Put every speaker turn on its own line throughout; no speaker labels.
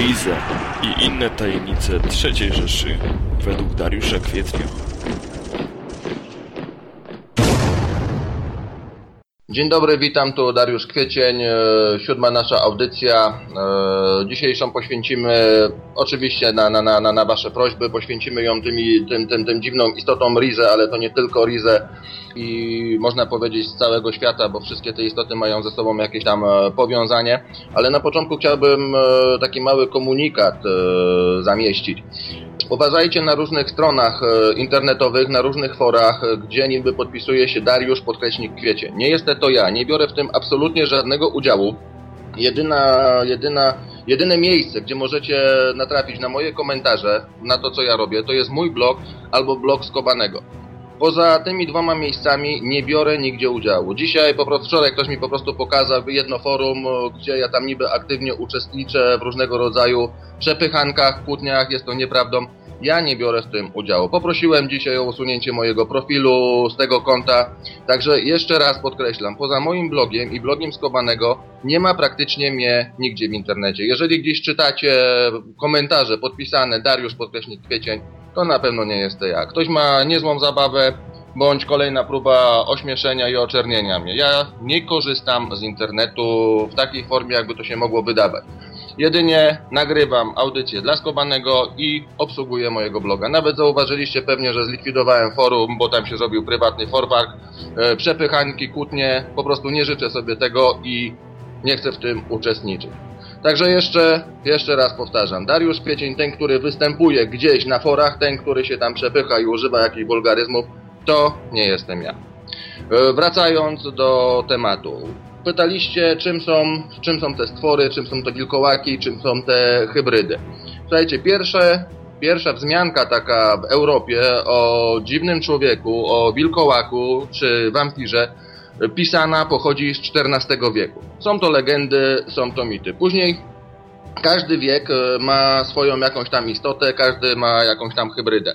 Rize i inne tajemnice III Rzeszy według Dariusza Kwietnia.
Dzień dobry, witam, tu Dariusz Kwiecień, e, siódma nasza audycja. E, dzisiejszą poświęcimy, oczywiście na, na, na, na Wasze prośby, poświęcimy ją tymi, tym, tym, tym dziwną istotą Rize, ale to nie tylko Rize i można powiedzieć z całego świata, bo wszystkie te istoty mają ze sobą jakieś tam e, powiązanie. Ale na początku chciałbym taki mały komunikat zamieścić. Uważajcie na różnych stronach internetowych, na różnych forach, gdzie niby podpisuje się Dariusz podkreśnik Kwiecie. Nie jest to ja. Nie biorę w tym absolutnie żadnego udziału. Jedyna, jedyna, jedyne miejsce, gdzie możecie natrafić na moje komentarze, na to co ja robię, to jest mój blog albo blog Skobanego. Poza tymi dwoma miejscami nie biorę nigdzie udziału. Dzisiaj, po prostu wczoraj ktoś mi po prostu pokazał jedno forum, gdzie ja tam niby aktywnie uczestniczę w różnego rodzaju przepychankach, kłótniach, jest to nieprawdą. Ja nie biorę w tym udziału. Poprosiłem dzisiaj o usunięcie mojego profilu z tego konta. Także jeszcze raz podkreślam, poza moim blogiem i blogiem Skobanego nie ma praktycznie mnie nigdzie w internecie. Jeżeli gdzieś czytacie komentarze podpisane Dariusz podkreśnik Kwiecień, to na pewno nie jest to ja. Ktoś ma niezłą zabawę, bądź kolejna próba ośmieszenia i oczernienia mnie. Ja nie korzystam z internetu w takiej formie, jakby to się mogło wydawać. Jedynie nagrywam audycję dla Skobanego i obsługuję mojego bloga. Nawet zauważyliście pewnie, że zlikwidowałem forum, bo tam się zrobił prywatny forwark, e, przepychanki, kłótnie. Po prostu nie życzę sobie tego i nie chcę w tym uczestniczyć. Także jeszcze, jeszcze raz powtarzam. Dariusz Kwiecień, ten, który występuje gdzieś na forach, ten, który się tam przepycha i używa jakichś wulgaryzmów, to nie jestem ja. E, wracając do tematu. Pytaliście, czym są, czym są te stwory, czym są to wilkołaki, czym są te hybrydy. Słuchajcie, pierwsze, pierwsza wzmianka taka w Europie o dziwnym człowieku, o wilkołaku czy wampirze pisana pochodzi z XIV wieku. Są to legendy, są to mity. Później każdy wiek e, ma swoją jakąś tam istotę, każdy ma jakąś tam hybrydę.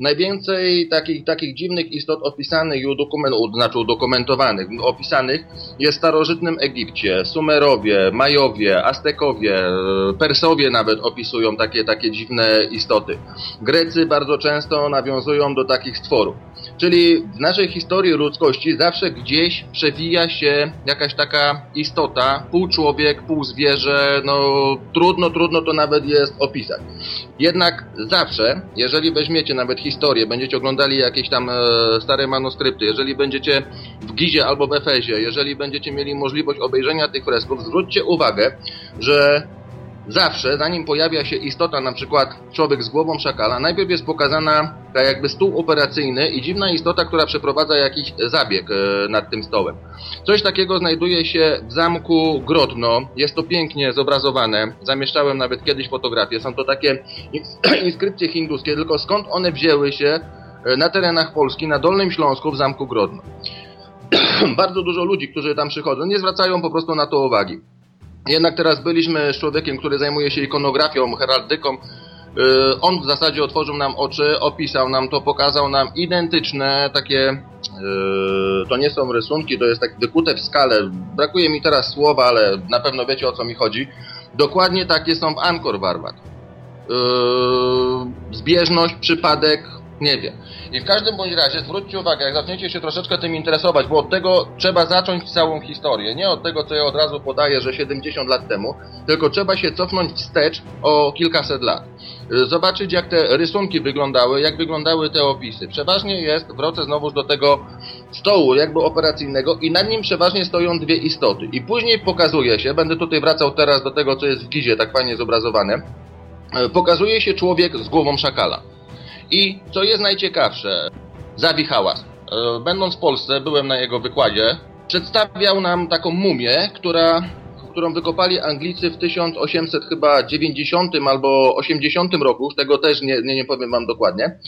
Najwięcej takich, takich dziwnych istot opisanych i udokument, znaczy udokumentowanych, opisanych jest w starożytnym Egipcie. Sumerowie, Majowie, Aztekowie, Persowie nawet opisują takie, takie dziwne istoty. Grecy bardzo często nawiązują do takich stworów. Czyli w naszej historii ludzkości zawsze gdzieś przewija się jakaś taka istota, pół człowiek, pół zwierzę, no trudno, trudno to nawet jest opisać. Jednak zawsze, jeżeli weźmiecie nawet historię, będziecie oglądali jakieś tam e, stare manuskrypty, jeżeli będziecie w Gizie albo w Efezie, jeżeli będziecie mieli możliwość obejrzenia tych fresków, zwróćcie uwagę, że zawsze, zanim pojawia się istota, na przykład człowiek z głową szakala, najpierw jest pokazana tak jakby stół operacyjny i dziwna istota, która przeprowadza jakiś zabieg e, nad tym stołem. Coś takiego znajduje się w zamku Grodno. Jest to pięknie zobrazowane. Zamieszczałem nawet kiedyś fotografię. Są to takie inskrypcje hinduskie, tylko skąd one wzięły się e, na terenach Polski, na Dolnym Śląsku, w zamku Grodno. Bardzo dużo ludzi, którzy tam przychodzą, nie zwracają po prostu na to uwagi. Jednak teraz byliśmy z człowiekiem, który zajmuje się ikonografią, heraldyką. Y, on w zasadzie otworzył nam oczy, opisał nam to, pokazał nam identyczne takie, y, to nie są rysunki, to jest tak wykute w skale. Brakuje mi teraz słowa, ale na pewno wiecie o co mi chodzi. Dokładnie takie są w Angkor Warbat. Y, zbieżność, przypadek, nie wiem. I w każdym bądź razie zwróćcie uwagę, jak zaczniecie się troszeczkę tym interesować, bo od tego trzeba zacząć całą historię. Nie od tego, co ja od razu podaję, że 70 lat temu, tylko trzeba się cofnąć wstecz o kilkaset lat. Zobaczyć, jak te rysunki wyglądały, jak wyglądały te opisy. Przeważnie jest, wrócę znowu do tego stołu jakby operacyjnego i nad nim przeważnie stoją dwie istoty. I później pokazuje się, będę tutaj wracał teraz do tego, co jest w Gizie, tak fajnie zobrazowane, pokazuje się człowiek z głową szakala. I co jest najciekawsze, Zawi Hałas. E, będąc w Polsce, byłem na jego wykładzie, przedstawiał nam taką mumię, która, którą wykopali Anglicy w 1800 chyba 90 albo 80 roku, tego też nie, nie, nie powiem wam dokładnie.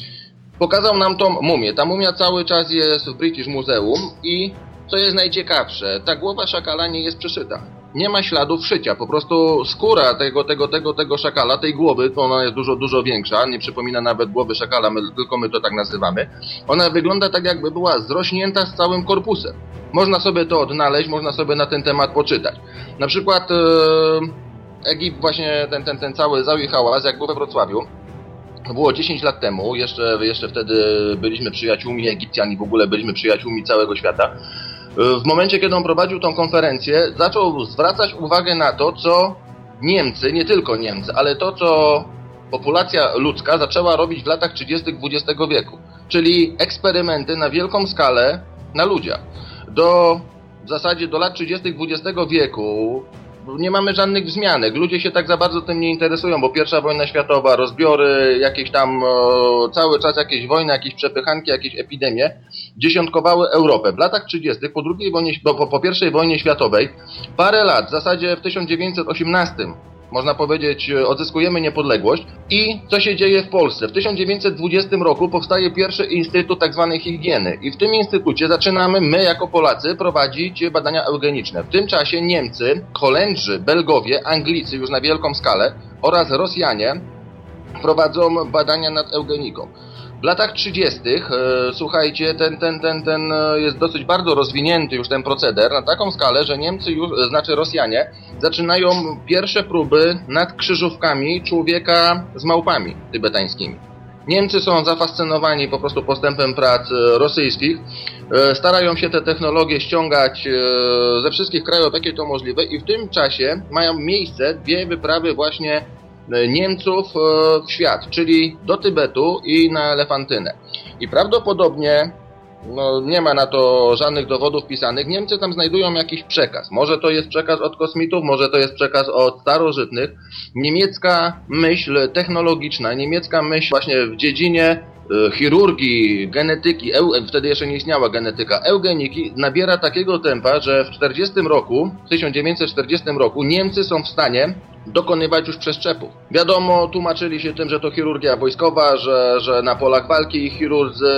Pokazał nam tą mumię. Ta mumia cały czas jest w British Museum i co jest najciekawsze, ta głowa szakala nie jest przeszyta nie ma śladów szycia. Po prostu skóra tego, tego, tego, tego szakala, tej głowy, to ona jest dużo, dużo większa, nie przypomina nawet głowy szakala, my, tylko my to tak nazywamy. Ona wygląda tak, jakby była zrośnięta z całym korpusem. Można sobie to odnaleźć, można sobie na ten temat poczytać. Na przykład, e, Egipt właśnie, ten, ten, ten cały zały hałas, jak był we Wrocławiu, było 10 lat temu, jeszcze, jeszcze wtedy byliśmy przyjaciółmi Egipcjan i w ogóle byliśmy przyjaciółmi całego świata. W momencie, kiedy on prowadził tą konferencję, zaczął zwracać uwagę na to, co Niemcy, nie tylko Niemcy, ale to, co populacja ludzka zaczęła robić w latach 30. XX wieku, czyli eksperymenty na wielką skalę na ludziach. Do w zasadzie do lat 30. XX wieku nie mamy żadnych wzmianek. Ludzie się tak za bardzo tym nie interesują, bo pierwsza wojna światowa, rozbiory, jakieś tam o, cały czas jakieś wojny, jakieś przepychanki, jakieś epidemie dziesiątkowały Europę. W latach 30. po drugiej wojnie, po, po pierwszej wojnie światowej, parę lat, w zasadzie w 1918 można powiedzieć, e, odzyskujemy niepodległość. I co się dzieje w Polsce? W 1920 roku powstaje pierwszy Instytut tzw. Tak higieny i w tym instytucie zaczynamy my jako Polacy prowadzić badania eugeniczne. W tym czasie Niemcy, Holendrzy, Belgowie, Anglicy już na wielką skalę oraz Rosjanie prowadzą badania nad eugeniką. W latach 30. E, słuchajcie, ten, ten, ten, ten e, jest dosyć bardzo rozwinięty już ten proceder na taką skalę, że Niemcy już, e, znaczy Rosjanie, zaczynają pierwsze próby nad krzyżówkami człowieka z małpami tybetańskimi. Niemcy są zafascynowani po prostu postępem prac rosyjskich, starają się te technologie ściągać ze wszystkich krajów, jakie to możliwe i w tym czasie mają miejsce dwie wyprawy właśnie Niemców e, w świat, czyli do Tybetu i na Elefantynę. I prawdopodobnie, no nie ma na to żadnych dowodów pisanych, Niemcy tam znajdują jakiś przekaz. Może to jest przekaz od kosmitów, może to jest przekaz od starożytnych. Niemiecka myśl technologiczna, niemiecka myśl właśnie w dziedzinie e, chirurgii, genetyki, wtedy jeszcze nie istniała genetyka, eugeniki nabiera takiego tempa, że w 40 roku, w 1940 roku Niemcy są w stanie dokonywać już przeszczepów. Wiadomo, tłumaczyli się tym, że to chirurgia wojskowa, że, że na polach walki chirurdzy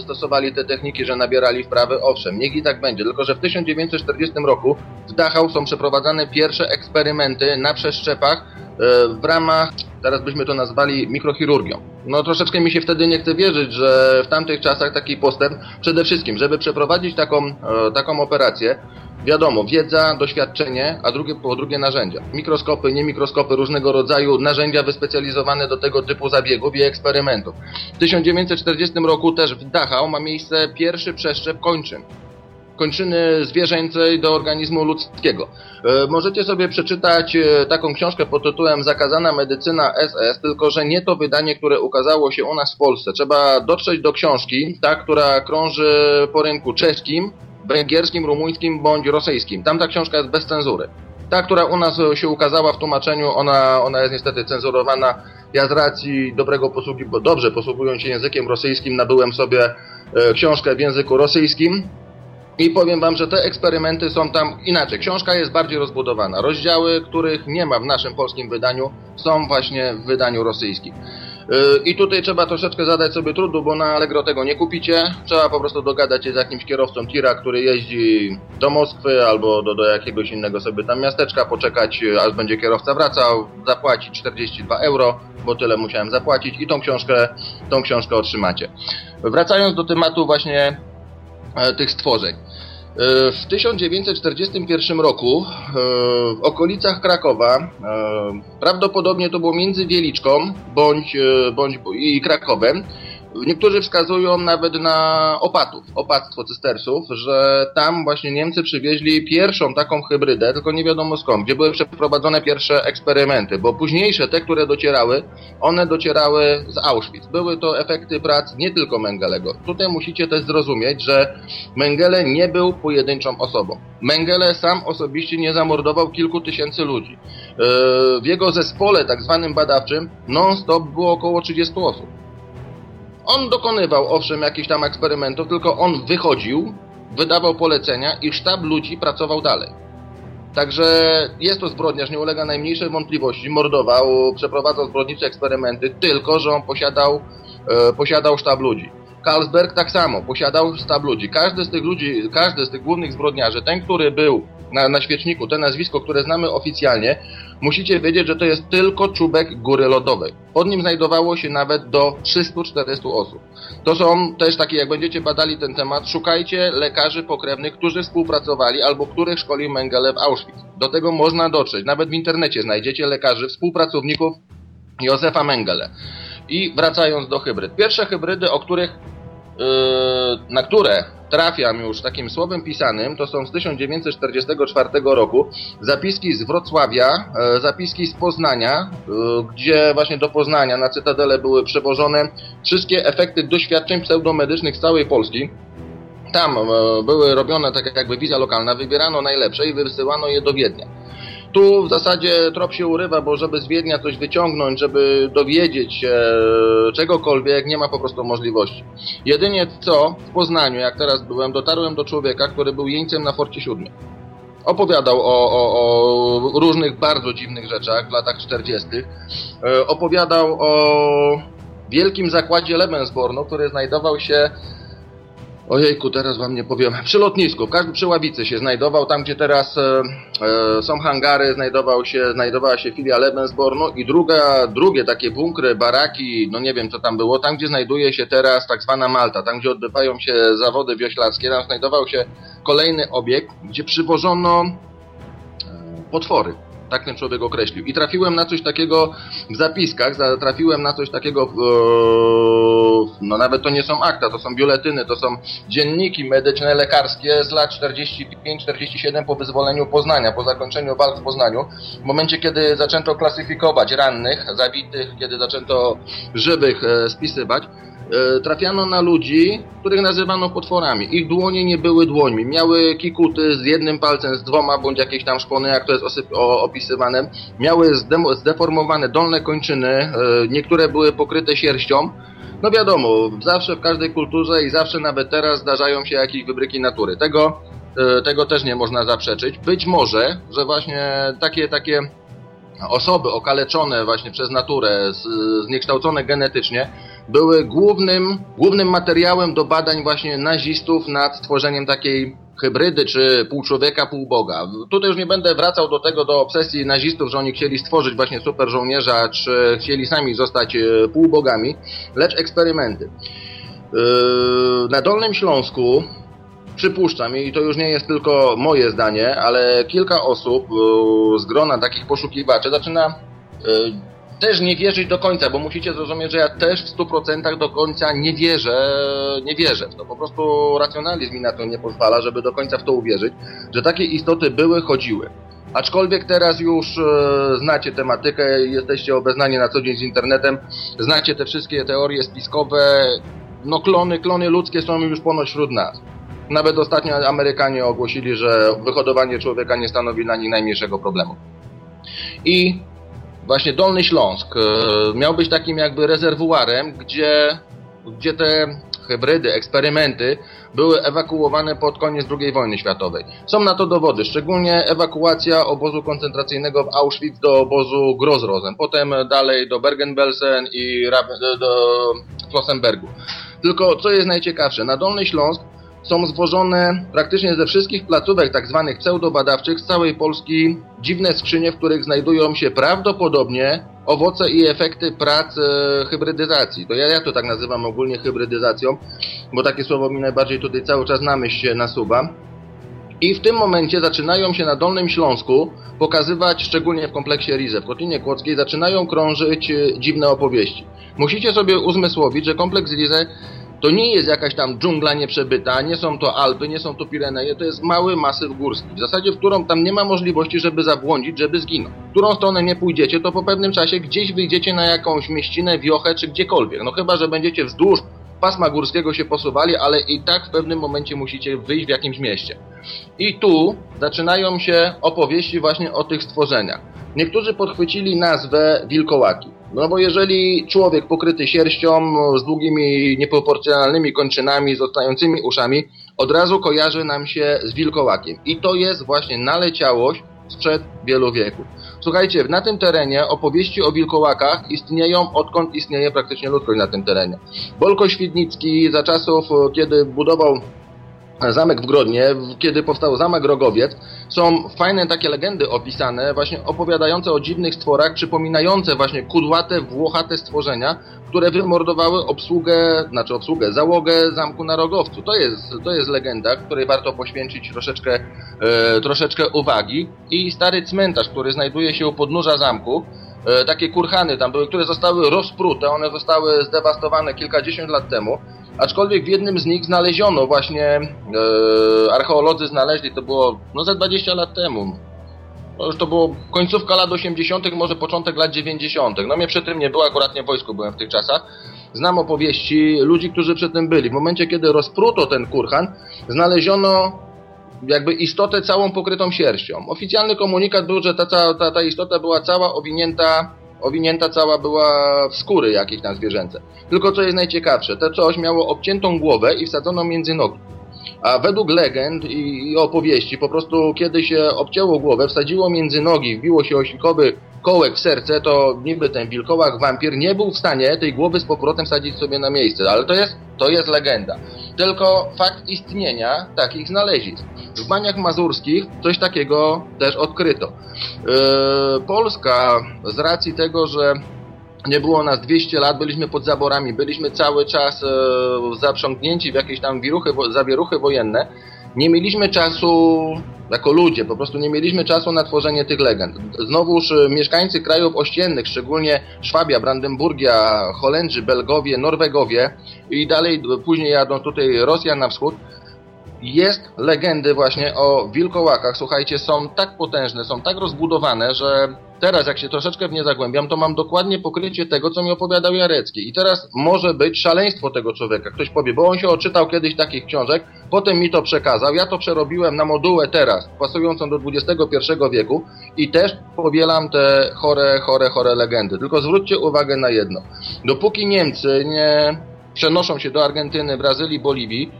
stosowali te techniki, że nabierali wprawy. Owszem, niech i tak będzie, tylko że w 1940 roku w Dachau są przeprowadzane pierwsze eksperymenty na przeszczepach e, w ramach, teraz byśmy to nazwali mikrochirurgią. No troszeczkę mi się wtedy nie chce wierzyć, że w tamtych czasach taki postęp, przede wszystkim, żeby przeprowadzić taką, e, taką operację, Wiadomo, wiedza, doświadczenie, a drugie, po drugie narzędzia. Mikroskopy, nie mikroskopy, różnego rodzaju narzędzia wyspecjalizowane do tego typu zabiegów i eksperymentów. W 1940 roku też w Dachau ma miejsce pierwszy przeszczep kończyn kończyny zwierzęcej do organizmu ludzkiego. E, możecie sobie przeczytać e, taką książkę pod tytułem Zakazana medycyna SS, tylko że nie to wydanie, które ukazało się u nas w Polsce. Trzeba dotrzeć do książki, ta, która krąży po rynku czeskim, węgierskim, rumuńskim bądź rosyjskim. Tamta książka jest bez cenzury. Ta, która u nas się ukazała w tłumaczeniu, ona, ona jest niestety cenzurowana. Ja z racji dobrego posługi, bo dobrze posługując się językiem rosyjskim, nabyłem sobie e, książkę w języku rosyjskim. I powiem Wam, że te eksperymenty są tam inaczej. Książka jest bardziej rozbudowana. Rozdziały, których nie ma w naszym polskim wydaniu, są właśnie w wydaniu rosyjskim. Y, I tutaj trzeba troszeczkę zadać sobie trudu, bo na Allegro tego nie kupicie. Trzeba po prostu dogadać się z jakimś kierowcą tira, który jeździ do Moskwy albo do, do jakiegoś innego sobie tam miasteczka, poczekać aż będzie kierowca wracał, zapłacić 42 euro, bo tyle musiałem zapłacić i tą książkę, tą książkę otrzymacie. Wracając do tematu właśnie e, tych stworzeń. E, w 1941 roku e, w okolicach Krakowa, e, prawdopodobnie to było między Wieliczką bądź, bądź i Krakowem, Niektórzy wskazują nawet na opatów, opactwo cystersów, że tam właśnie Niemcy przywieźli pierwszą taką hybrydę, tylko nie wiadomo skąd, gdzie były przeprowadzone pierwsze eksperymenty, bo późniejsze, te, które docierały, one docierały z Auschwitz. Były to efekty prac nie tylko Mengelego. Tutaj musicie też zrozumieć, że Mengele nie był pojedynczą osobą. Mengele sam osobiście nie zamordował kilku tysięcy ludzi. W jego zespole, tak zwanym badawczym, non-stop było około 30 osób. On dokonywał owszem jakichś tam eksperymentów, tylko on wychodził, wydawał polecenia i sztab ludzi pracował dalej. Także jest to zbrodniarz, nie ulega najmniejszej wątpliwości. Mordował, przeprowadzał zbrodnicze eksperymenty, tylko że on posiadał, e, posiadał sztab ludzi. Carlsberg tak samo, posiadał sztab ludzi. Każdy z tych ludzi, każdy z tych głównych zbrodniarzy, ten, który był na, na świeczniku, to nazwisko, które znamy oficjalnie, musicie wiedzieć, że to jest tylko czubek góry lodowej. pod nim znajdowało się nawet do 300-400 osób. To są też takie, jak będziecie badali ten temat, szukajcie lekarzy pokrewnych, którzy współpracowali albo których szkolił Mengele w Auschwitz. Do tego można dotrzeć. Nawet w internecie znajdziecie lekarzy, współpracowników Józefa Mengele. I wracając do hybryd. Pierwsze hybrydy, o których, na które trafiam już takim słowem pisanym, to są z 1944 roku zapiski z Wrocławia, yy, zapiski z Poznania, yy, gdzie właśnie do Poznania na Cytadelę były przewożone wszystkie efekty doświadczeń pseudomedycznych z całej Polski. Tam były robione tak jakby wizja lokalna, wybierano najlepsze i wysyłano je do Wiednia. Tu w zasadzie trop się urywa, bo żeby z Wiednia coś wyciągnąć, żeby dowiedzieć się czegokolwiek, nie ma po prostu możliwości. Jedynie co w Poznaniu, jak teraz byłem, dotarłem do człowieka, który był jeńcem na Forcie 7. Opowiadał o, o, o różnych bardzo dziwnych rzeczach w latach 40. E, opowiadał o wielkim zakładzie Lebensbornu, który znajdował się Ojejku, teraz wam nie powiem. Przy lotnisku, każdy przy ławicy się znajdował, tam gdzie teraz e, e, są hangary, znajdował się, znajdowała się filia Lebensbornu i druga, drugie takie bunkry, baraki, no nie wiem co tam było, tam gdzie znajduje się teraz tak zwana Malta, tam gdzie odbywają się zawody wioślarskie, tam znajdował się kolejny obiekt, gdzie przywożono e, potwory tak ten człowiek określił. I trafiłem na coś takiego w zapiskach, trafiłem na coś takiego, w, e, no nawet to nie są akta, to są biuletyny, to są dzienniki medyczne, lekarskie z lat 45-47 po wyzwoleniu Poznania, po zakończeniu walk w Poznaniu. W momencie, kiedy zaczęto klasyfikować rannych, zabitych, kiedy zaczęto żywych e, spisywać, E, trafiano na ludzi, których nazywano potworami. Ich dłonie nie były dłońmi. Miały kikuty z jednym palcem, z dwoma, bądź jakieś tam szpony, jak to jest opisywane. Miały zdeformowane dolne kończyny, e, niektóre były pokryte sierścią. No wiadomo, zawsze w każdej kulturze i zawsze nawet teraz zdarzają się jakieś wybryki natury. Tego, e, tego też nie można zaprzeczyć. Być może, że właśnie takie, takie osoby okaleczone właśnie przez naturę, zniekształcone genetycznie, były głównym, głównym materiałem do badań właśnie nazistów nad stworzeniem takiej hybrydy, czy pół człowieka, pół boga. Tutaj już nie będę wracał do tego, do obsesji nazistów, że oni chcieli stworzyć właśnie super żołnierza, czy chcieli sami zostać e, półbogami, lecz eksperymenty. E, na Dolnym Śląsku przypuszczam, i to już nie jest tylko moje zdanie, ale kilka osób e, z grona takich poszukiwaczy zaczyna też nie wierzyć do końca, bo musicie zrozumieć, że ja też w 100% do końca nie wierzę, nie wierzę w to. Po prostu racjonalizm mi na to nie pozwala, żeby do końca w to uwierzyć, że takie istoty były, chodziły. Aczkolwiek teraz już e, znacie tematykę, jesteście obeznani na co dzień z internetem, znacie te wszystkie teorie spiskowe, no klony, klony ludzkie są już ponoć wśród nas. Nawet ostatnio Amerykanie ogłosili, że wyhodowanie człowieka nie stanowi dla nich najmniejszego problemu. I właśnie Dolny Śląsk e, miał być takim jakby rezerwuarem, gdzie, gdzie te hybrydy, eksperymenty były ewakuowane pod koniec II wojny światowej. Są na to dowody, szczególnie ewakuacja obozu koncentracyjnego w Auschwitz do obozu Grozrosen, potem dalej do Bergen-Belsen i do Flossenbergu. Tylko co jest najciekawsze, na Dolny Śląsk są zwożone praktycznie ze wszystkich placówek tzw. Tak pseudobadawczych z całej Polski dziwne skrzynie, w których znajdują się prawdopodobnie owoce i efekty prac e, hybrydyzacji. To ja, ja to tak nazywam ogólnie hybrydyzacją, bo takie słowo mi najbardziej tutaj cały czas na myśl się nasuwa. I w tym momencie zaczynają się na Dolnym Śląsku pokazywać, szczególnie w kompleksie Rize, w Kotlinie Kłodzkiej, zaczynają krążyć e, dziwne opowieści. Musicie sobie uzmysłowić, że kompleks Rize to nie jest jakaś tam dżungla nieprzebyta, nie są to Alpy, nie są to Pireneje, to jest mały masyw górski. W zasadzie, w którą tam nie ma możliwości, żeby zabłądzić, żeby zginąć. W którą stronę nie pójdziecie, to po pewnym czasie gdzieś wyjdziecie na jakąś mieścinę, wiochę czy gdziekolwiek. No chyba, że będziecie wzdłuż pasma górskiego się posuwali, ale i tak w pewnym momencie musicie wyjść w jakimś mieście. I tu zaczynają się opowieści właśnie o tych stworzeniach. Niektórzy podchwycili nazwę wilkołaki. No bo jeżeli człowiek pokryty sierścią, z długimi, nieproporcjonalnymi kończynami, zostającymi uszami, od razu kojarzy nam się z wilkołakiem. I to jest właśnie naleciałość sprzed wielu wieków. Słuchajcie, na tym terenie opowieści o wilkołakach istnieją odkąd istnieje praktycznie ludzkość na tym terenie. Bolko Świdnicki za czasów, kiedy budował zamek w Grodnie, kiedy powstał zamek Rogowiec, są fajne takie legendy opisane, właśnie opowiadające o dziwnych stworach, przypominające właśnie kudłate, włochate stworzenia, które wymordowały obsługę, znaczy obsługę, załogę zamku na Rogowcu. To jest, to jest legenda, której warto poświęcić troszeczkę, e, troszeczkę uwagi. I stary cmentarz, który znajduje się u podnóża zamku, e, takie kurhany tam były, które zostały rozprute, one zostały zdewastowane kilkadziesiąt lat temu. Aczkolwiek w jednym z nich znaleziono właśnie, e, archeolodzy znaleźli, to było no za 20 lat temu. No już to było końcówka lat 80., może początek lat 90. No mnie przy tym nie było, akurat nie w wojsku byłem w tych czasach. Znam opowieści ludzi, którzy przy tym byli. W momencie, kiedy rozpruto ten kurhan, znaleziono jakby istotę całą pokrytą sierścią. Oficjalny komunikat był, że ta, ta, ta istota była cała owinięta owinięta cała była w skóry jakieś tam zwierzęce. Tylko co jest najciekawsze, to coś miało obciętą głowę i wsadzoną między nogi. A według legend i, opowieści, po prostu kiedy się obcięło głowę, wsadziło między nogi, wbiło się oślikowy kołek w serce, to niby ten wilkołak wampir nie był w stanie tej głowy z powrotem sadzić sobie na miejsce, ale to jest, to jest legenda. Tylko fakt istnienia takich znalezisk. W baniach mazurskich coś takiego też odkryto. Yy, Polska z racji tego, że nie było nas 200 lat, byliśmy pod zaborami, byliśmy cały czas e, zaprzągnięci w jakieś tam wiruchy, zawieruchy wojenne, nie mieliśmy czasu jako ludzie, po prostu nie mieliśmy czasu na tworzenie tych legend. Znowuż e, mieszkańcy krajów ościennych, szczególnie Szwabia, Brandenburgia, Holendrzy, Belgowie, Norwegowie i dalej później jadą tutaj Rosja na wschód, jest legendy właśnie o wilkołakach. Słuchajcie, są tak potężne, są tak rozbudowane, że teraz jak się troszeczkę w nie zagłębiam, to mam dokładnie pokrycie tego, co mi opowiadał Jarecki. I teraz może być szaleństwo tego człowieka. Ktoś powie, bo on się odczytał kiedyś takich książek, potem mi to przekazał, ja to przerobiłem na modułę teraz, pasującą do XXI wieku i też powielam te chore, chore, chore legendy. Tylko zwróćcie uwagę na jedno. Dopóki Niemcy nie przenoszą się do Argentyny, Brazylii, Boliwii,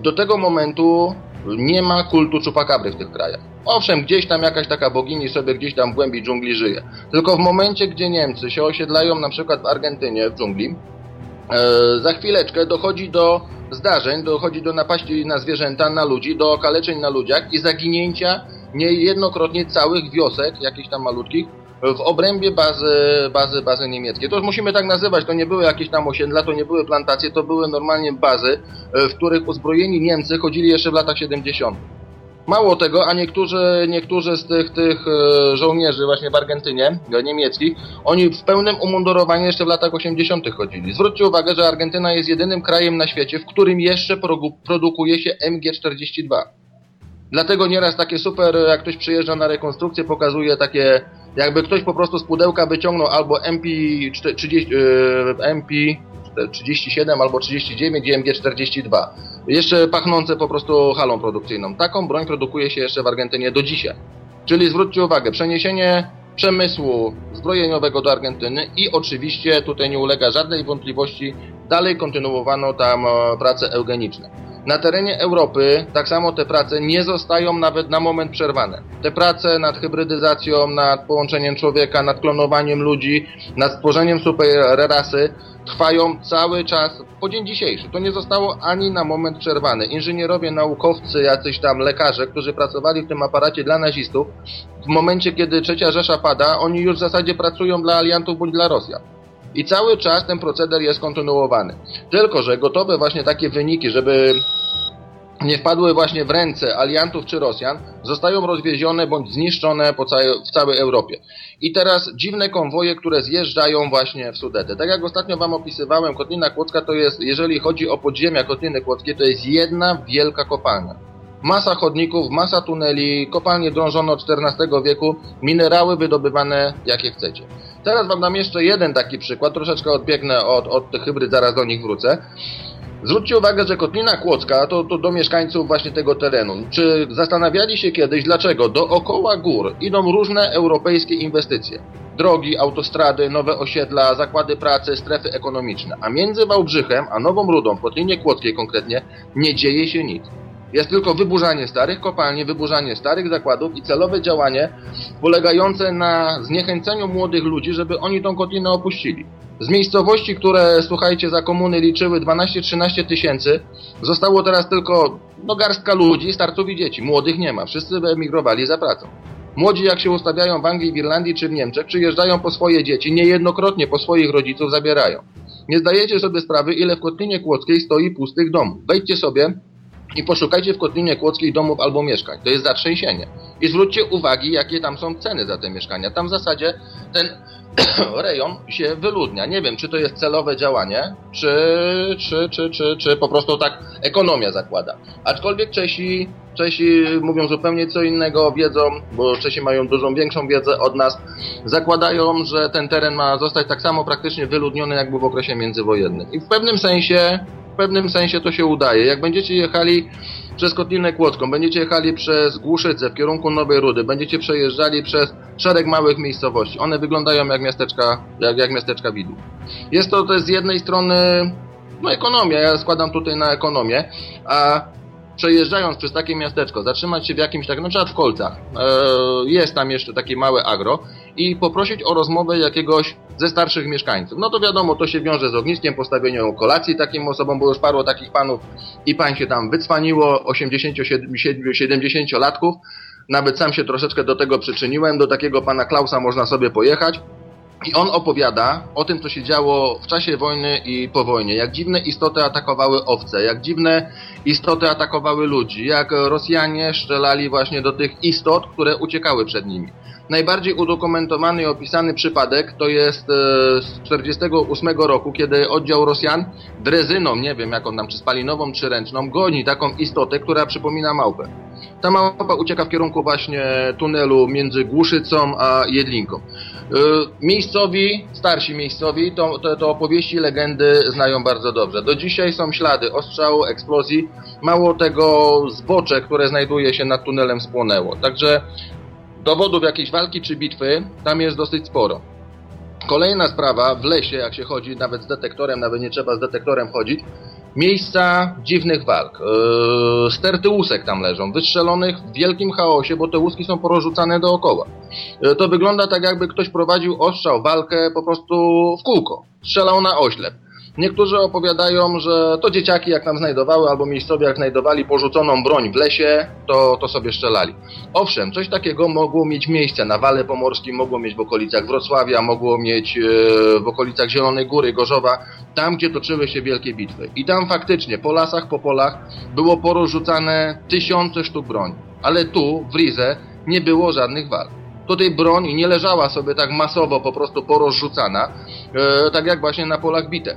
do tego momentu nie ma kultu czupakabry w tych krajach. Owszem, gdzieś tam jakaś taka bogini sobie gdzieś tam w głębi dżungli żyje. Tylko w momencie, gdzie Niemcy się osiedlają na przykład w Argentynie, w dżungli, e, za chwileczkę dochodzi do zdarzeń, dochodzi do napaści na zwierzęta, na ludzi, do okaleczeń na ludziach i zaginięcia niejednokrotnie całych wiosek, jakichś tam malutkich, w obrębie bazy, bazy, bazy niemieckiej. To już musimy tak nazywać, to nie były jakieś tam osiedla, to nie były plantacje, to były normalnie bazy, e, w których uzbrojeni Niemcy chodzili jeszcze w latach 70. Mało tego, a niektórzy, niektórzy z tych, tych e, żołnierzy właśnie w Argentynie, e, niemieckich, oni w pełnym umundurowaniu jeszcze w latach 80. chodzili. Zwróćcie uwagę, że Argentyna jest jedynym krajem na świecie, w którym jeszcze produkuje się MG-42. Dlatego nieraz takie super, jak ktoś przyjeżdża na rekonstrukcję, pokazuje takie jakby ktoś po prostu z pudełka wyciągnął albo MP, 30, MP 37 albo 39 i MG42. Jeszcze pachnące po prostu halą produkcyjną. Taką broń produkuje się jeszcze w Argentynie do dzisiaj. Czyli zwróćcie uwagę, przeniesienie przemysłu zbrojeniowego do Argentyny i oczywiście tutaj nie ulega żadnej wątpliwości, dalej kontynuowano tam e, prace eugeniczne na terenie Europy tak samo te prace nie zostają nawet na moment przerwane. Te prace nad hybrydyzacją, nad połączeniem człowieka, nad klonowaniem ludzi, nad stworzeniem super rasy trwają cały czas po dzień dzisiejszy. To nie zostało ani na moment przerwane. Inżynierowie, naukowcy, jacyś tam lekarze, którzy pracowali w tym aparacie dla nazistów, w momencie kiedy trzecia Rzesza pada, oni już w zasadzie pracują dla aliantów bądź dla Rosjan. I cały czas ten proceder jest kontynuowany. Tylko, że gotowe właśnie takie wyniki, żeby nie wpadły właśnie w ręce aliantów czy Rosjan, zostają rozwiezione bądź zniszczone po w całej Europie. I teraz dziwne konwoje, które zjeżdżają właśnie w Sudety. Tak jak ostatnio Wam opisywałem, Kotlina Kłodzka to jest, jeżeli chodzi o podziemia Kotliny Kłodzkiej, to jest jedna wielka kopalnia. Masa chodników, masa tuneli, kopalnie drążono od XIV wieku, minerały wydobywane jakie chcecie. Teraz Wam dam jeszcze jeden taki przykład, troszeczkę odbiegnę od, od tych hybryd, zaraz do nich wrócę. Zwróćcie uwagę, że Kotlina Kłodzka to, to do mieszkańców właśnie tego terenu. Czy zastanawiali się kiedyś, dlaczego dookoła gór idą różne europejskie inwestycje? Drogi, autostrady, nowe osiedla, zakłady pracy, strefy ekonomiczne. A między Wałbrzychem a Nową Rudą, w Kotlinie Kłodzkiej konkretnie, nie dzieje się nic. Jest tylko wyburzanie starych kopalni, wyburzanie starych zakładów i celowe działanie polegające na zniechęceniu młodych ludzi, żeby oni tą kotlinę opuścili. Z miejscowości, które, słuchajcie, za komuny liczyły 12-13 tysięcy, zostało teraz tylko no, garstka ludzi, starców i dzieci. Młodych nie ma. Wszyscy wyemigrowali za pracą. Młodzi jak się ustawiają w Anglii, w Irlandii czy w Niemczech, przyjeżdżają po swoje dzieci, niejednokrotnie po swoich rodziców zabierają. Nie zdajecie sobie sprawy, ile w Kotlinie Kłodzkiej stoi pustych domów. Wejdźcie sobie i poszukajcie w Kotlinie Kłodzkiej domów albo mieszkań. To jest zatrzęsienie. I zwróćcie uwagi, jakie tam są ceny za te mieszkania. Tam w zasadzie ten rejon się wyludnia. Nie wiem, czy to jest celowe działanie, czy, czy, czy, czy, czy po prostu tak ekonomia zakłada. Aczkolwiek Czesi, Czesi mówią zupełnie co innego, wiedzą, bo Czesi mają dużą większą wiedzę od nas, zakładają, że ten teren ma zostać tak samo praktycznie wyludniony, jak był w okresie międzywojennym. I w pewnym sensie, w pewnym sensie to się udaje. Jak będziecie jechali przez Kotlinę Kłodzką, będziecie jechali przez Głuszyce w kierunku Nowej Rudy, będziecie przejeżdżali przez szereg małych miejscowości. One wyglądają jak miasteczka, jak, jak miasteczka widu. Jest to, to z jednej strony no ekonomia, ja składam tutaj na ekonomię, a przejeżdżając przez takie miasteczko, zatrzymać się w jakimś tak, na przykład w Kolcach, e, jest tam jeszcze takie małe agro i poprosić o rozmowę jakiegoś ze starszych mieszkańców. No to wiadomo, to się wiąże z ogniskiem, postawieniem kolacji takim osobom, bo już paru takich panów i pań się tam wycwaniło, 80-70 latków. Nawet sam się troszeczkę do tego przyczyniłem, do takiego pana Klausa można sobie pojechać. I on opowiada o tym, co się działo w czasie wojny i po wojnie. Jak dziwne istoty atakowały owce, jak dziwne istoty atakowały ludzi, jak Rosjanie strzelali właśnie do tych istot, które uciekały przed nimi. Najbardziej udokumentowany i opisany przypadek to jest e, z 1948 roku, kiedy oddział Rosjan drezyną, nie wiem jak on tam, czy spalinową, czy ręczną, goni taką istotę, która przypomina małpę. Ta małpa ucieka w kierunku właśnie tunelu między Głuszycą a Jedlinką. E, miejscowi, starsi miejscowi, to, to, to opowieści, legendy znają bardzo dobrze. Do dzisiaj są ślady ostrzału, eksplozji. Mało tego, zbocze, które znajduje się nad tunelem spłonęło. Także dowodów jakiejś walki czy bitwy tam jest dosyć sporo. Kolejna sprawa, w lesie jak się chodzi, nawet z detektorem, nawet nie trzeba z detektorem chodzić, miejsca dziwnych walk. Yy, sterty łusek tam leżą, wystrzelonych w wielkim chaosie, bo te łuski są porozrzucane dookoła. Yy, to wygląda tak jakby ktoś prowadził ostrzał, walkę po prostu w kółko. Strzelał na oślep. Niektórzy opowiadają, że to dzieciaki jak tam znajdowały, albo miejscowi jak znajdowali porzuconą broń w lesie, to, to sobie strzelali. Owszem, coś takiego mogło mieć miejsce na Wale Pomorskim, mogło mieć w okolicach Wrocławia, mogło mieć e, w okolicach Zielonej Góry, Gorzowa, tam gdzie toczyły się wielkie bitwy. I tam faktycznie, po lasach, po polach było porozrzucane tysiące sztuk broni. Ale tu, w Rize, nie było żadnych walk. Tutaj broń nie leżała sobie tak masowo, po prostu porozrzucana, e, tak jak właśnie na polach bitew.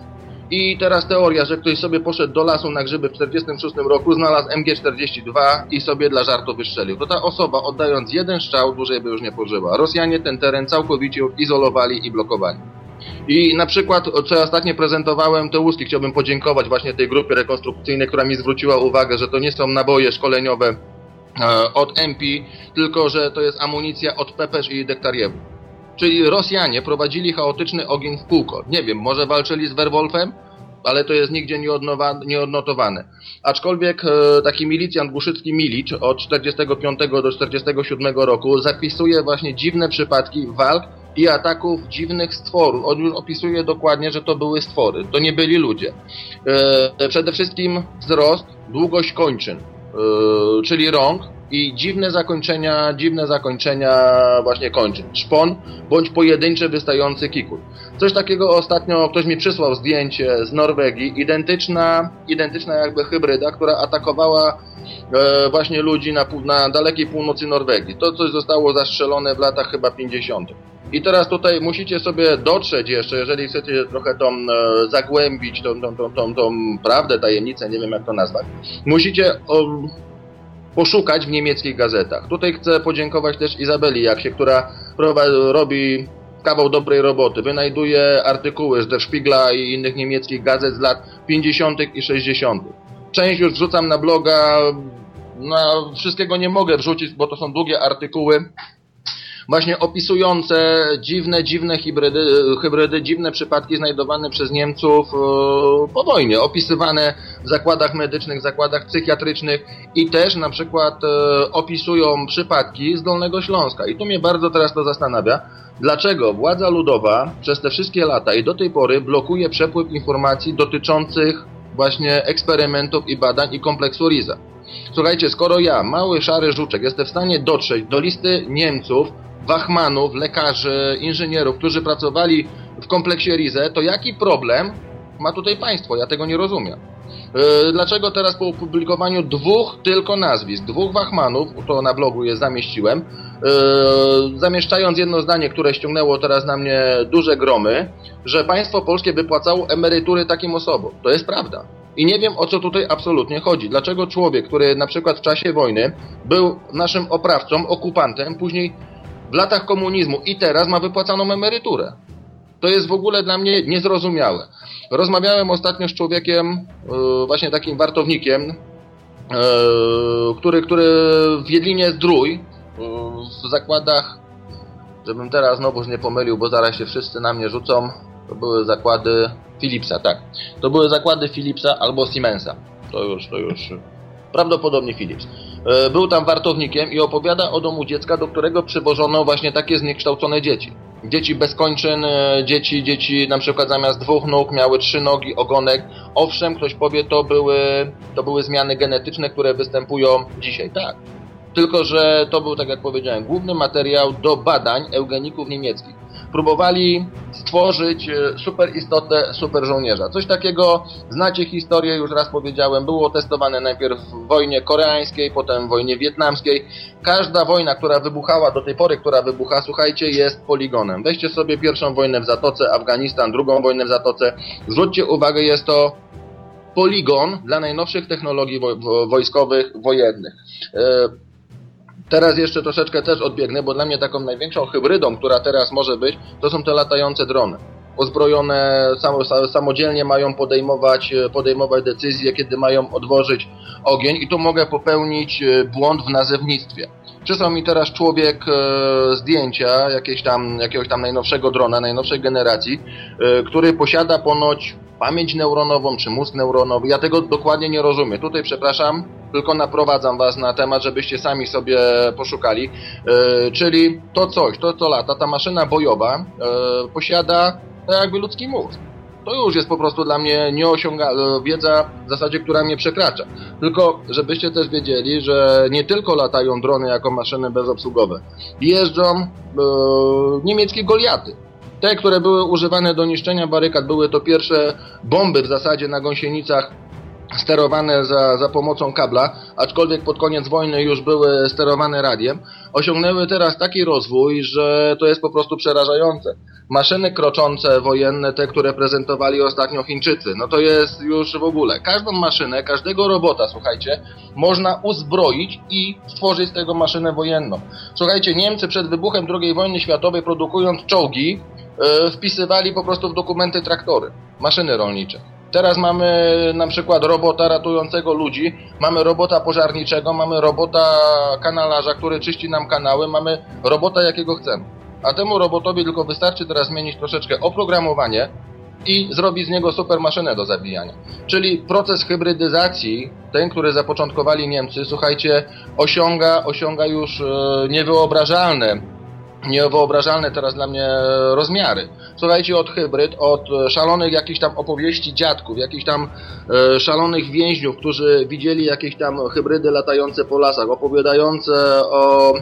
I teraz teoria, że ktoś sobie poszedł do lasu na grzyby w 46 roku, znalazł MG42 i sobie dla żartu wystrzelił. To ta osoba, oddając jeden strzał, dłużej by już nie pożyła. Rosjanie ten teren całkowicie izolowali i blokowali. I na przykład, co ja ostatnio prezentowałem, te łuski, chciałbym podziękować właśnie tej grupie rekonstrukcyjnej, która mi zwróciła uwagę, że to nie są naboje szkoleniowe e, od MP, tylko że to jest amunicja od Pepesz i Dektariewu. Czyli Rosjanie prowadzili chaotyczny ogień w kółko. Nie wiem, może walczyli z Werwolfem, ale to jest nigdzie nieodnotowane. Aczkolwiek e, taki milicjant Głuszycki Milicz od 45 do 47 roku zapisuje właśnie dziwne przypadki walk i ataków dziwnych stworów. On już opisuje dokładnie, że to były stwory, to nie byli ludzie. E, przede wszystkim wzrost, długość kończyn, czyli rąk, i dziwne zakończenia, dziwne zakończenia właśnie kończyn. Szpon bądź pojedynczy wystający kikul. Coś takiego ostatnio ktoś mi przysłał zdjęcie z Norwegii, identyczna, identyczna jakby hybryda, która atakowała e, właśnie ludzi na, na dalekiej północy Norwegii. To coś zostało zastrzelone w latach chyba 50. I teraz tutaj musicie sobie dotrzeć jeszcze, jeżeli chcecie trochę tą e, zagłębić, tą, tą, tą, tą, tą prawdę, tajemnicę, nie wiem jak to nazwać. Musicie o, poszukać w niemieckich gazetach. Tutaj chcę podziękować też Izabeli Jaksie, która robi kawał dobrej roboty. Wynajduje artykuły z Der Spiegla i innych niemieckich gazet z lat 50. i 60. Część już wrzucam na bloga, no, wszystkiego nie mogę wrzucić, bo to są długie artykuły, właśnie opisujące dziwne, dziwne hybrydy, hybrydy dziwne przypadki znajdowane przez Niemców e, po wojnie, opisywane w zakładach medycznych, zakładach psychiatrycznych i też na przykład e, opisują przypadki z Dolnego Śląska. I tu mnie bardzo teraz to zastanawia, dlaczego władza ludowa przez te wszystkie lata i do tej pory blokuje przepływ informacji dotyczących właśnie eksperymentów i badań i kompleksu Riza. Słuchajcie, skoro ja, mały szary żuczek, jestem w stanie dotrzeć do listy Niemców, wachmanów, lekarzy, inżynierów, którzy pracowali w kompleksie Rize, to jaki problem ma tutaj państwo? Ja tego nie rozumiem. Yy, dlaczego teraz po opublikowaniu dwóch tylko nazwisk, dwóch wachmanów, to na blogu je zamieściłem, yy, zamieszczając jedno zdanie, które ściągnęło teraz na mnie duże gromy, że państwo polskie wypłacało emerytury takim osobom. To jest prawda. I nie wiem o co tutaj absolutnie chodzi. Dlaczego człowiek, który na przykład w czasie wojny był naszym oprawcą, okupantem, później w latach komunizmu i teraz ma wypłacaną emeryturę. To jest w ogóle dla mnie niezrozumiałe. Rozmawiałem ostatnio z człowiekiem, yy, właśnie takim wartownikiem, yy, który, który w Jedlinie Zdrój, yy, w zakładach, żebym teraz znowu nie pomylił, bo zaraz się wszyscy na mnie rzucą, to były zakłady Philipsa, tak. To były zakłady Philipsa albo Siemensa. To już, to już prawdopodobnie Philips. E, był tam wartownikiem i opowiada o domu dziecka, do którego przywożono właśnie takie zniekształcone dzieci. Dzieci bez kończyn, e, dzieci, dzieci na przykład zamiast dwóch nóg miały trzy nogi, ogonek. Owszem, ktoś powie, to były, to były zmiany genetyczne, które występują dzisiaj. Tak. Tylko, że to był, tak jak powiedziałem, główny materiał do badań eugeników niemieckich próbowali stworzyć e, super istotę super żołnierza. Coś takiego, znacie historię, już raz powiedziałem, było testowane najpierw w wojnie koreańskiej, potem w wojnie wietnamskiej. Każda wojna, która wybuchała do tej pory, która wybucha, słuchajcie, jest poligonem. Weźcie sobie pierwszą wojnę w Zatoce, Afganistan, drugą wojnę w Zatoce. Zwróćcie uwagę, jest to poligon dla najnowszych technologii wojskowych, wojennych. E, Teraz jeszcze troszeczkę też odbiegnę, bo dla mnie taką największą hybrydą, która teraz może być, to są te latające drony. Uzbrojone samodzielnie mają podejmować, podejmować decyzje, kiedy mają odłożyć ogień i tu mogę popełnić e, błąd w nazewnictwie. Przysłał mi teraz człowiek e, zdjęcia jakiegoś tam, jakiegoś tam najnowszego drona, najnowszej generacji, e, który posiada ponoć pamięć neuronową czy mózg neuronowy. Ja tego dokładnie nie rozumiem. Tutaj przepraszam, tylko naprowadzam was na temat, żebyście sami sobie poszukali. E, czyli to coś, to co lata, ta maszyna bojowa e, posiada jakby ludzki mózg. To już jest po prostu dla mnie nieosiągalna wiedza w zasadzie, która mnie przekracza. Tylko, żebyście też wiedzieli, że nie tylko latają drony jako maszyny bezobsługowe. Jeżdżą e, niemieckie Goliaty. Te, które były używane do niszczenia barykad, były to pierwsze bomby w zasadzie na gąsienicach sterowane za, za pomocą kabla, aczkolwiek pod koniec wojny już były sterowane radiem, osiągnęły teraz taki rozwój, że to jest po prostu przerażające. Maszyny kroczące wojenne, te, które prezentowali ostatnio Chińczycy, no to jest już w ogóle. Każdą maszynę, każdego robota, słuchajcie, można uzbroić i stworzyć z tego maszynę wojenną. Słuchajcie, Niemcy przed wybuchem II wojny światowej produkując czołgi, wpisywali po prostu w dokumenty traktory, maszyny rolnicze. Teraz mamy na przykład robota ratującego ludzi, mamy robota pożarniczego, mamy robota kanalarza, który czyści nam kanały, mamy robota jakiego chcemy. A temu robotowi tylko wystarczy teraz zmienić troszeczkę oprogramowanie i zrobić z niego super maszynę do zabijania. Czyli proces hybrydyzacji, ten, który zapoczątkowali Niemcy, słuchajcie, osiąga, osiąga już e, niewyobrażalne niewyobrażalne teraz dla mnie rozmiary. Słuchajcie, od hybryd, od szalonych jakichś tam opowieści dziadków, jakichś tam e, szalonych więźniów, którzy widzieli jakieś tam hybrydy latające po lasach, opowiadające o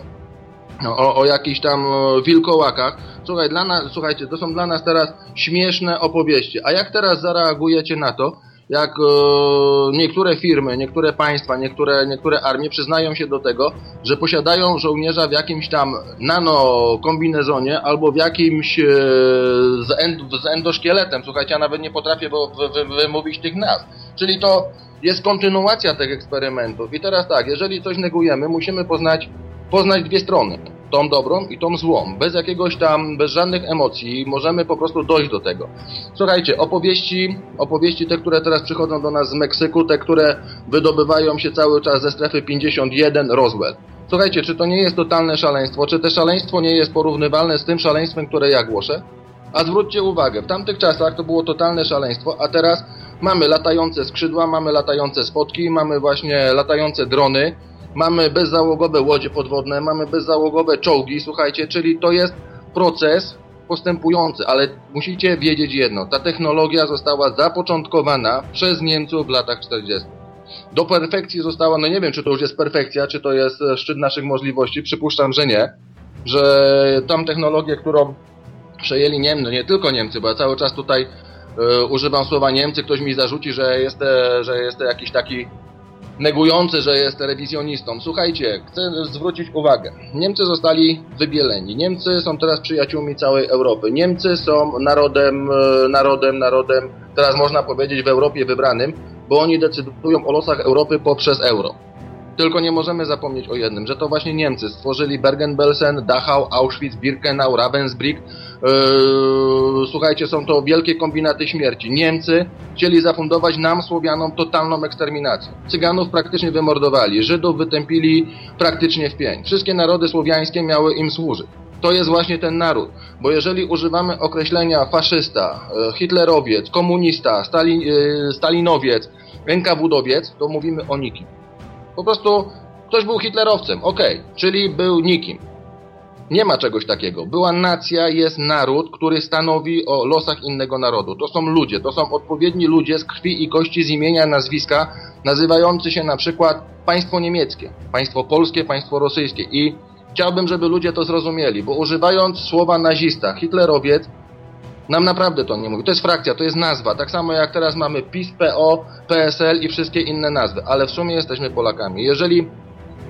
o, o jakichś tam wilkołakach. Słuchaj, dla nas, słuchajcie, to są dla nas teraz śmieszne opowieści. A jak teraz zareagujecie na to, jak e, niektóre firmy, niektóre państwa, niektóre, niektóre armie przyznają się do tego, że posiadają żołnierza w jakimś tam nanokombinezonie albo w jakimś e, z, end, z endoszkieletem. Słuchajcie, ja nawet nie potrafię wy, wy, wymówić tych nazw. Czyli to jest kontynuacja tych eksperymentów. I teraz tak, jeżeli coś negujemy, musimy poznać, poznać dwie strony tą dobrą i tą złą. Bez jakiegoś tam, bez żadnych emocji możemy po prostu dojść do tego. Słuchajcie, opowieści, opowieści te, które teraz przychodzą do nas z Meksyku, te, które wydobywają się cały czas ze strefy 51, Roswell. Słuchajcie, czy to nie jest totalne szaleństwo? Czy to szaleństwo nie jest porównywalne z tym szaleństwem, które ja głoszę? A zwróćcie uwagę, w tamtych czasach to było totalne szaleństwo, a teraz mamy latające skrzydła, mamy latające spotki, mamy właśnie latające drony, mamy bezzałogowe łodzie podwodne, mamy bezzałogowe czołgi, słuchajcie, czyli to jest proces postępujący, ale musicie wiedzieć jedno, ta technologia została zapoczątkowana przez Niemców w latach 40. Do perfekcji została, no nie wiem, czy to już jest perfekcja, czy to jest szczyt naszych możliwości, przypuszczam, że nie, że tam technologię, którą przejęli Niemcy, no nie tylko Niemcy, bo ja cały czas tutaj y, używam słowa Niemcy, ktoś mi zarzuci, że jest, że jest jakiś taki negujący, że jest rewizjonistą. Słuchajcie, chcę zwrócić uwagę. Niemcy zostali wybieleni. Niemcy są teraz przyjaciółmi całej Europy. Niemcy są narodem, e, narodem, narodem, teraz można powiedzieć w Europie wybranym, bo oni decydują o losach Europy poprzez euro. Tylko nie możemy zapomnieć o jednym, że to właśnie Niemcy stworzyli Bergen-Belsen, Dachau, Auschwitz, Birkenau, Ravensbrück. Yy, słuchajcie, są to wielkie kombinaty śmierci. Niemcy chcieli zafundować nam, Słowianom, totalną eksterminację. Cyganów praktycznie wymordowali, Żydów wytępili praktycznie w pień. Wszystkie narody słowiańskie miały im służyć. To jest właśnie ten naród, bo jeżeli używamy określenia faszysta, yy, hitlerowiec, komunista, Stalin, yy, stalinowiec, NKWdowiec, to mówimy o nikim. Po prostu ktoś był hitlerowcem, okej, okay, czyli był nikim. Nie ma czegoś takiego. Była nacja, jest naród, który stanowi o losach innego narodu. To są ludzie, to są odpowiedni ludzie z krwi i kości, z imienia, nazwiska, nazywający się na przykład państwo niemieckie, państwo polskie, państwo rosyjskie. I chciałbym, żeby ludzie to zrozumieli, bo używając słowa nazista, hitlerowiec, nam naprawdę to nie mówi. To jest frakcja, to jest nazwa. Tak samo jak teraz mamy PiS, PO, PSL i wszystkie inne nazwy. Ale w sumie jesteśmy Polakami. Jeżeli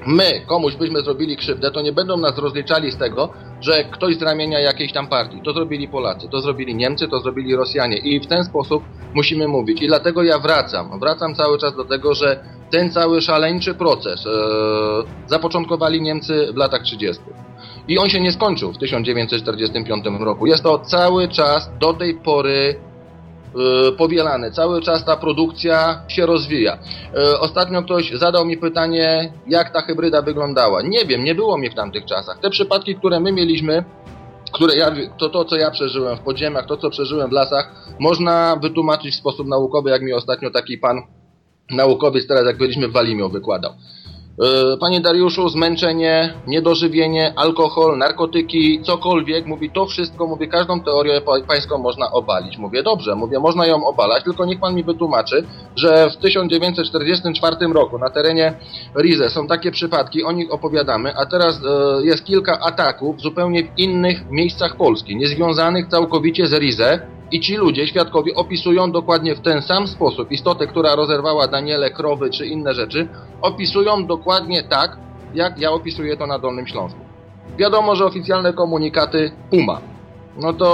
my komuś byśmy zrobili krzywdę, to nie będą nas rozliczali z tego, że ktoś z ramienia jakiejś tam partii. To zrobili Polacy, to zrobili Niemcy, to zrobili Rosjanie. I w ten sposób musimy mówić. I dlatego ja wracam. Wracam cały czas do tego, że ten cały szaleńczy proces e, zapoczątkowali Niemcy w latach 30. I on się nie skończył w 1945 roku. Jest to cały czas do tej pory yy, powielane. Cały czas ta produkcja się rozwija. Yy, ostatnio ktoś zadał mi pytanie, jak ta hybryda wyglądała. Nie wiem, nie było mnie w tamtych czasach. Te przypadki, które my mieliśmy, które ja, to, to, co ja przeżyłem w podziemiach, to, co przeżyłem w lasach, można wytłumaczyć w sposób naukowy, jak mi ostatnio taki pan naukowiec teraz, jak byliśmy w Walimio, wykładał. E, panie Dariuszu, zmęczenie, niedożywienie, alkohol, narkotyki, cokolwiek, mówi to wszystko, mówię, każdą teorię pańską można obalić. Mówię, dobrze, mówię, można ją obalać, tylko niech pan mi wytłumaczy, że w 1944 roku na terenie Rize są takie przypadki, o nich opowiadamy, a teraz e, jest kilka ataków zupełnie w innych miejscach Polski, niezwiązanych całkowicie z Rize, i ci ludzie, świadkowie, opisują dokładnie w ten sam sposób istotę, która rozerwała Daniele, krowy czy inne rzeczy, opisują dokładnie tak, jak ja opisuję to na Dolnym Śląsku. Wiadomo, że oficjalne komunikaty Puma. No to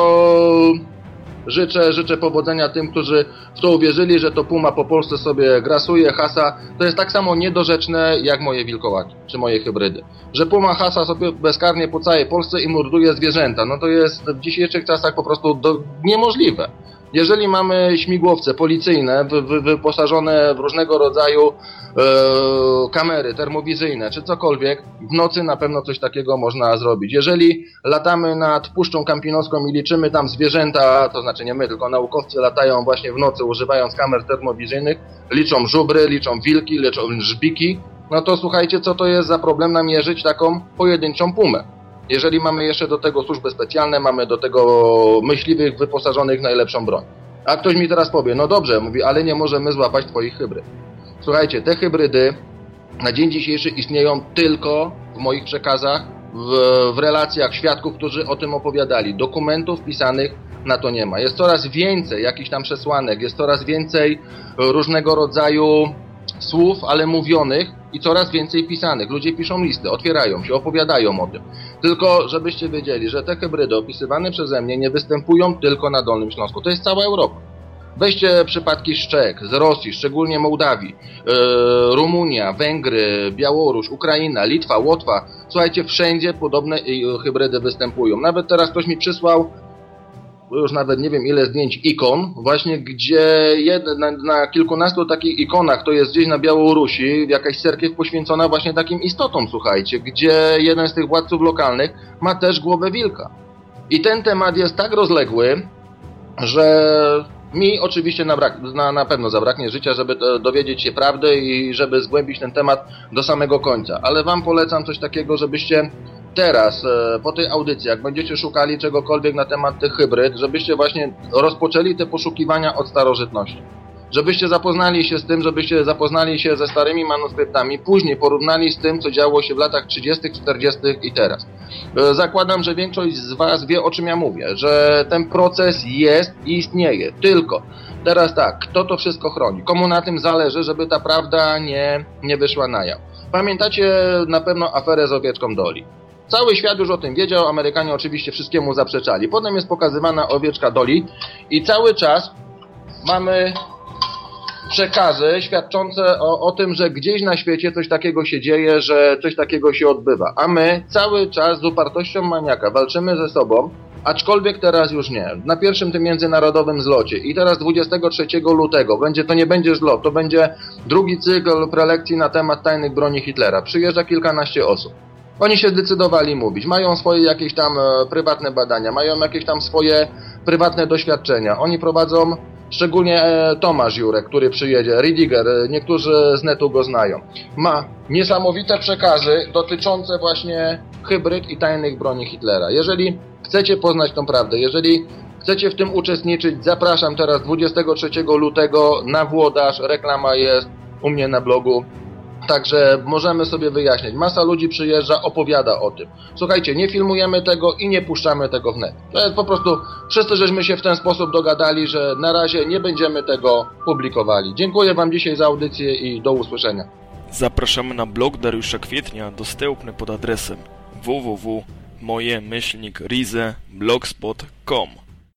Życzę, życzę powodzenia tym, którzy w to uwierzyli, że to Puma po Polsce sobie grasuje, hasa. To jest tak samo niedorzeczne jak moje wilkołaki, czy moje hybrydy. Że Puma hasa sobie bezkarnie po całej Polsce i morduje zwierzęta. No to jest w dzisiejszych czasach po prostu do, niemożliwe. Jeżeli mamy śmigłowce policyjne wyposażone w różnego rodzaju e, kamery termowizyjne czy cokolwiek, w nocy na pewno coś takiego można zrobić. Jeżeli latamy nad Puszczą Kampinoską i liczymy tam zwierzęta, to znaczy nie my, tylko naukowcy latają właśnie w nocy używając kamer termowizyjnych, liczą żubry, liczą wilki, liczą żbiki, no to słuchajcie, co to jest za problem namierzyć taką pojedynczą pumę. Jeżeli mamy jeszcze do tego służby specjalne, mamy do tego myśliwych wyposażonych w najlepszą broń. A ktoś mi teraz powie, no dobrze, mówi, ale nie możemy złapać twoich hybryd. Słuchajcie, te hybrydy na dzień dzisiejszy istnieją tylko w moich przekazach, w, w relacjach świadków, którzy o tym opowiadali. Dokumentów pisanych na to nie ma. Jest coraz więcej jakichś tam przesłanek, jest coraz więcej różnego rodzaju słów, ale mówionych i coraz więcej pisanych. Ludzie piszą listy, otwierają się, opowiadają o tym. Tylko, żebyście wiedzieli, że te hybrydy opisywane przeze mnie nie występują tylko na Dolnym Śląsku. To jest cała Europa. Weźcie przypadki z Czech, z Rosji, szczególnie Mołdawii, yy, Rumunia, Węgry, Białoruś, Ukraina, Litwa, Łotwa. Słuchajcie, wszędzie podobne hybrydy występują. Nawet teraz ktoś mi przysłał już nawet nie wiem ile zdjęć ikon, właśnie gdzie jed, na, na kilkunastu takich ikonach, to jest gdzieś na Białorusi, jakaś cerkiew poświęcona właśnie takim istotom, słuchajcie, gdzie jeden z tych władców lokalnych ma też głowę wilka. I ten temat jest tak rozległy, że mi oczywiście nabrak, na, na pewno zabraknie życia, żeby dowiedzieć się prawdy i żeby zgłębić ten temat do samego końca. Ale Wam polecam coś takiego, żebyście teraz, e, po tej audycji, jak będziecie szukali czegokolwiek na temat tych hybryd, żebyście właśnie rozpoczęli te poszukiwania od starożytności. Żebyście zapoznali się z tym, żebyście zapoznali się ze starymi manuskryptami, później porównali z tym, co działo się w latach 30., 40. i teraz. E, zakładam, że większość z Was wie, o czym ja mówię, że ten proces jest i istnieje. Tylko teraz tak, kto to wszystko chroni? Komu na tym zależy, żeby ta prawda nie, nie wyszła na jaw? Pamiętacie na pewno aferę z owieczką Doli. Cały świat już o tym wiedział, Amerykanie oczywiście wszystkiemu zaprzeczali. Potem jest pokazywana owieczka Doli i cały czas mamy przekazy świadczące o, o tym, że gdzieś na świecie coś takiego się dzieje, że coś takiego się odbywa. A my cały czas z upartością maniaka walczymy ze sobą, aczkolwiek teraz już nie. Na pierwszym tym międzynarodowym zlocie i teraz 23 lutego będzie, to nie będzie zlot, to będzie drugi cykl prelekcji na temat tajnych broni Hitlera. Przyjeżdża kilkanaście osób. Oni się zdecydowali mówić. Mają swoje jakieś tam e, prywatne badania, mają jakieś tam swoje prywatne doświadczenia. Oni prowadzą szczególnie e, Tomasz Jurek, który przyjedzie, Ridiger, e, niektórzy z netu go znają. Ma niesamowite przekazy dotyczące właśnie hybryd i tajnych broni Hitlera. Jeżeli chcecie poznać tą prawdę, jeżeli chcecie w tym uczestniczyć, zapraszam teraz 23 lutego na Włodarz, reklama jest u mnie na blogu. Także możemy sobie wyjaśnić. Masa ludzi przyjeżdża, opowiada o tym. Słuchajcie, nie filmujemy tego i nie puszczamy tego w net. To jest po prostu, wszyscy żeśmy się w ten sposób dogadali, że na razie nie będziemy tego publikowali. Dziękuję Wam dzisiaj za audycję i do usłyszenia.
Zapraszamy na blog Dariusza Kwietnia, dostępny pod adresem www.mojemyślnikrize.blogspot.com